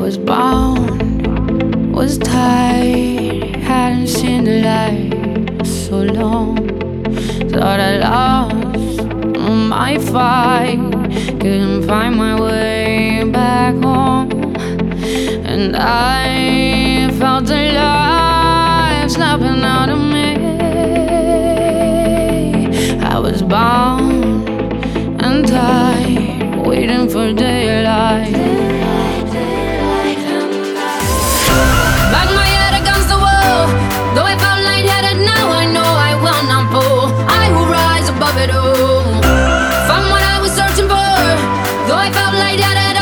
was bound, was tied, hadn't seen the light so long. Thought I lost my fight, couldn't find my way back home, and I felt alive, snapping out of. Yeah.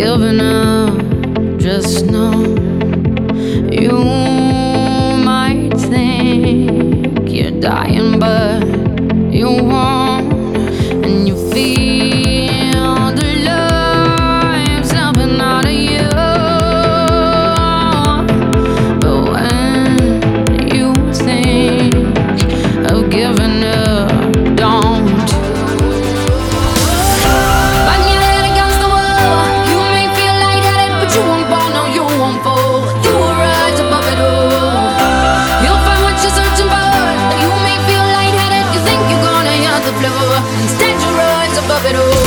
giving up. Just know. up a away.